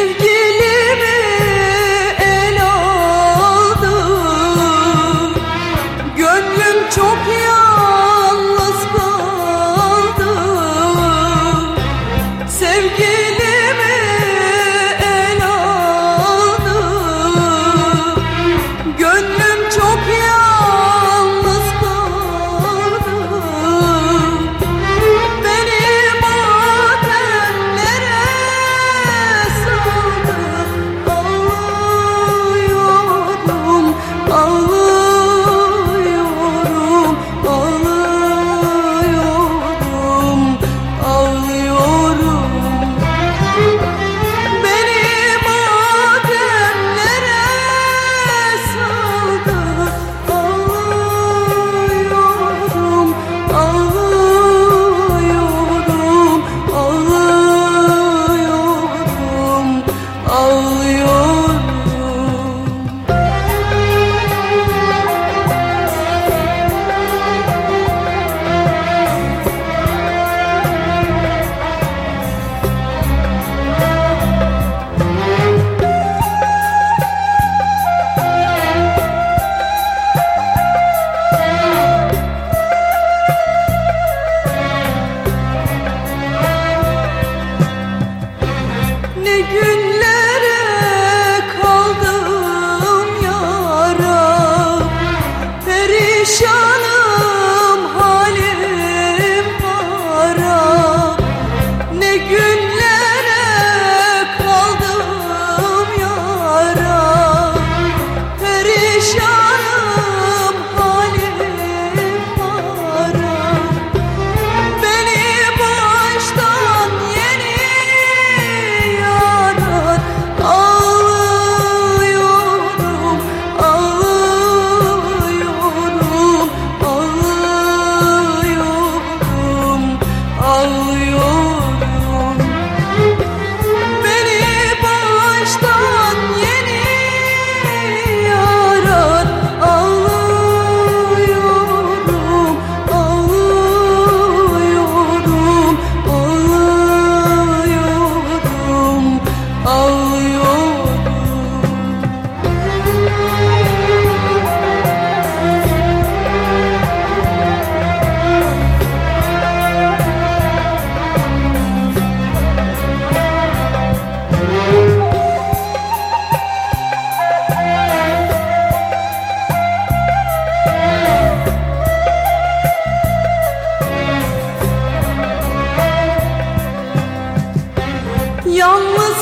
sevgi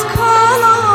kalan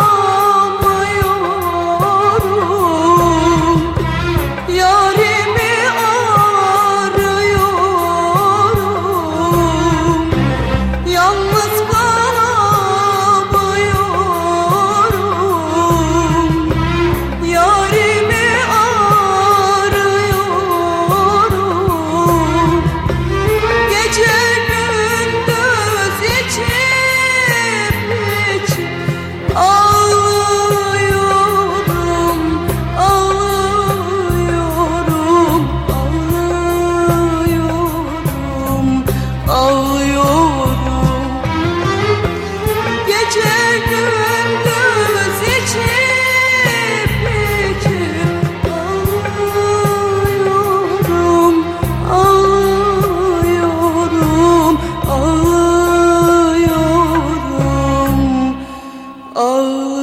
Oh.